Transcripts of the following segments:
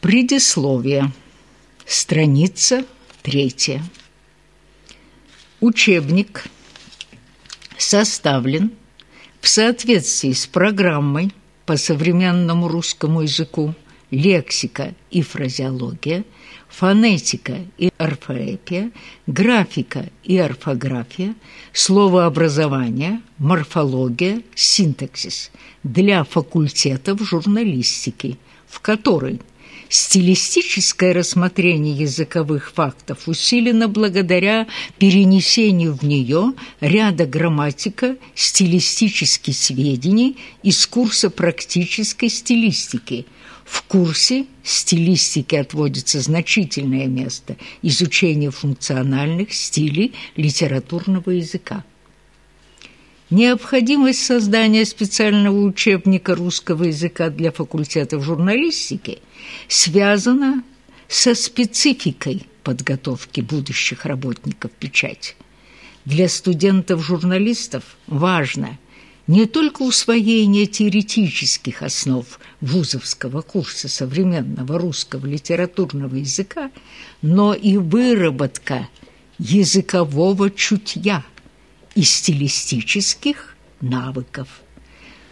Предисловие. Страница третья. Учебник составлен в соответствии с программой по современному русскому языку лексика и фразеология, фонетика и орфоэпия, графика и орфография, словообразование, морфология, синтаксис для факультетов журналистики, в которой Стилистическое рассмотрение языковых фактов усилено благодаря перенесению в нее ряда грамматика стилистических сведений из курса практической стилистики. В курсе стилистики отводится значительное место изучения функциональных стилей литературного языка. Необходимость создания специального учебника русского языка для факультетов журналистики связана со спецификой подготовки будущих работников печати. Для студентов-журналистов важно не только усвоение теоретических основ вузовского курса современного русского литературного языка, но и выработка языкового чутья – и стилистических навыков.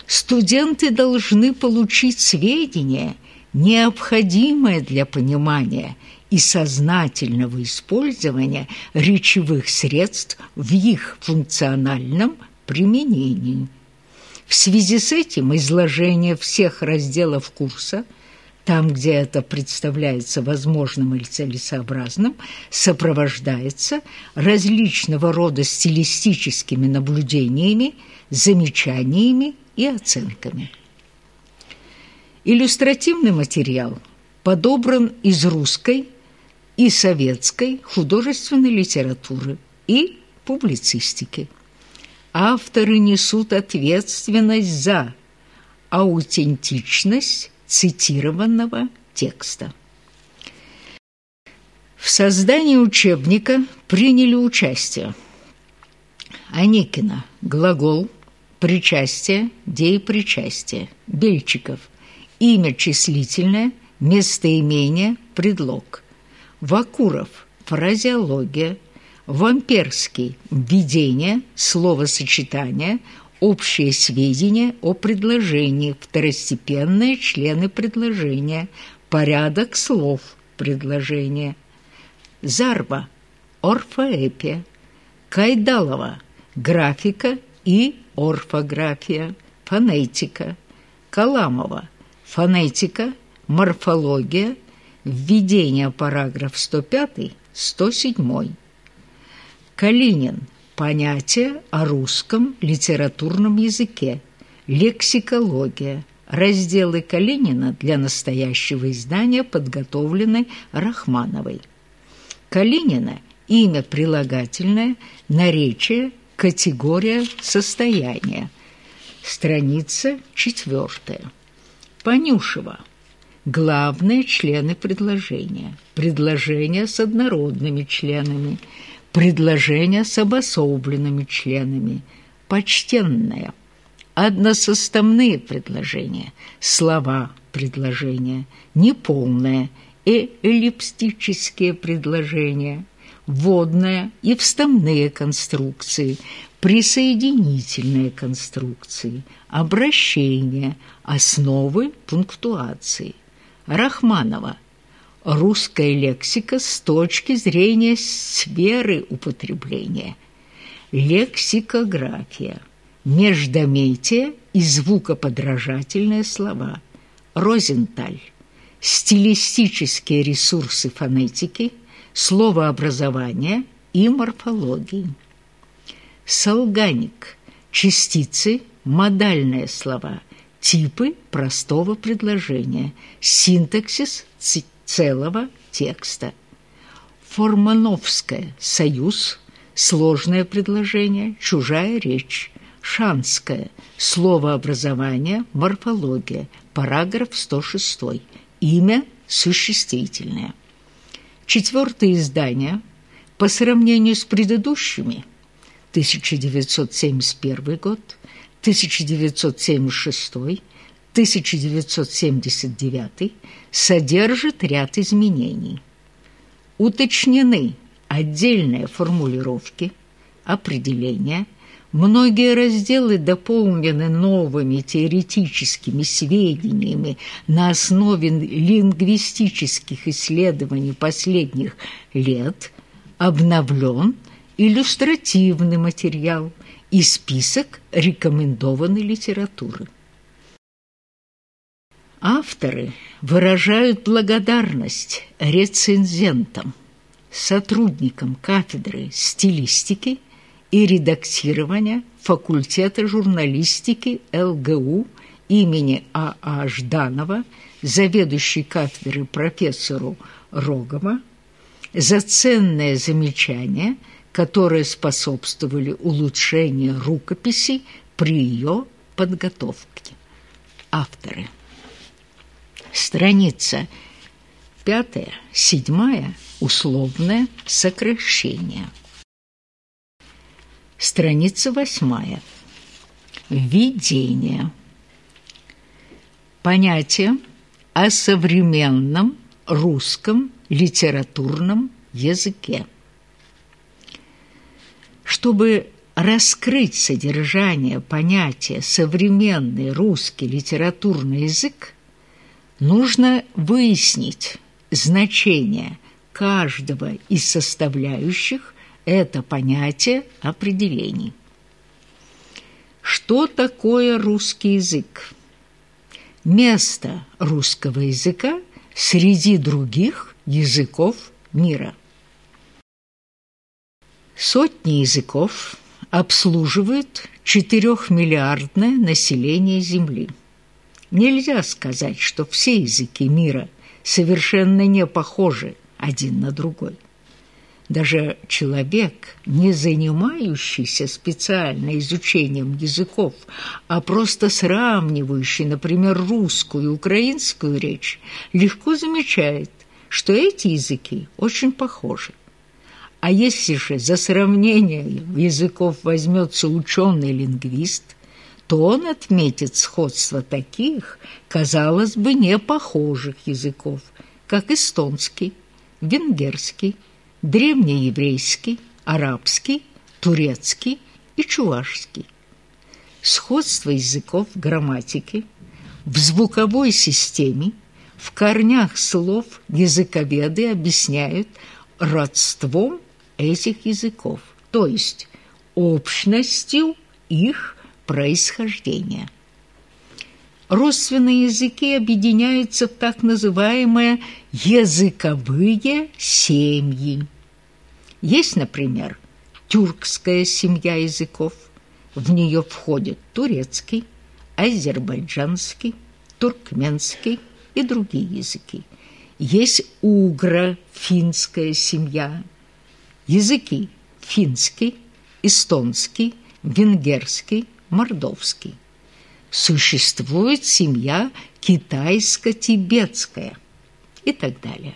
Студенты должны получить сведения, необходимые для понимания и сознательного использования речевых средств в их функциональном применении. В связи с этим изложение всех разделов курса – там, где это представляется возможным или целесообразным, сопровождается различного рода стилистическими наблюдениями, замечаниями и оценками. Иллюстративный материал подобран из русской и советской художественной литературы и публицистики. Авторы несут ответственность за аутентичность, цитированного текста. В создании учебника приняли участие Аникина – глагол, причастие, деепричастие, Бельчиков – имя числительное, местоимение, предлог, Вакуров – фразеология, Вамперский – введение, словосочетание, общие сведения о предложении, второстепенные члены предложения, порядок слов предложения. Зарба – орфоэпия, Кайдалова – графика и орфография, фонетика, Каламова – фонетика, морфология, введение параграф 105-107. Калинин – Понятие о русском литературном языке. Лексикология. Разделы Калинина для настоящего издания подготовлены Рахмановой. Калинина – имя прилагательное, наречие, категория состояния. Страница четвертая. Понюшева. Главные члены предложения. Предложения с однородными членами – предложения с обособленными членами, почтенное, односоставные предложения, слова предложения, неполное. И эллиптические предложения, вводные и вставные конструкции, присоединительные конструкции, обращения, основы пунктуации. Рахманова – русская лексика с точки зрения сферы употребления. Лексикография, междометие и звукоподражательные слова. Розенталь. Стилистические ресурсы фонетики, словообразования и морфологии. Солганик. Частицы, модальные слова, типы простого предложения, синтаксис, цитирование целого текста. Формановская – союз, сложное предложение, чужая речь. Шанская – словообразование, морфология, параграф 106. Имя существительное. Четвертое издание по сравнению с предыдущими 1971 год, 1976, 1979 содержит ряд изменений. Уточнены отдельные формулировки, определения, многие разделы дополнены новыми теоретическими сведениями на основе лингвистических исследований последних лет, обновлен иллюстративный материал и список рекомендованной литературы. Авторы выражают благодарность рецензентам, сотрудникам кафедры стилистики и редактирования факультета журналистики ЛГУ имени А.А. А Жданова, заведующей кафедры профессору Рогова, за ценное замечание, которые способствовали улучшению рукописи при ее подготовке. Авторы – Страница пятая, седьмая, условное сокращение. Страница восьмая. Введение. Понятие о современном русском литературном языке. Чтобы раскрыть содержание понятия «современный русский литературный язык», Нужно выяснить значение каждого из составляющих это понятие определений. Что такое русский язык? Место русского языка среди других языков мира. Сотни языков обслуживают четырехмиллиардное население Земли. Нельзя сказать, что все языки мира совершенно не похожи один на другой. Даже человек, не занимающийся специально изучением языков, а просто сравнивающий, например, русскую и украинскую речь, легко замечает, что эти языки очень похожи. А если же за сравнение языков возьмется ученый-лингвист, то он отметит сходство таких, казалось бы, не похожих языков, как эстонский, венгерский, древнееврейский, арабский, турецкий и чувашский. Сходство языков в грамматике, в звуковой системе, в корнях слов языковеды объясняют родством этих языков, то есть общностью их происхождения. Родственные языки объединяются в так называемые языковые семьи. Есть, например, тюркская семья языков. В нее входят турецкий, азербайджанский, туркменский и другие языки. Есть угро-финская семья. Языки финский, эстонский, венгерский, мордовский. Существует семья китайско-тибетская и так далее.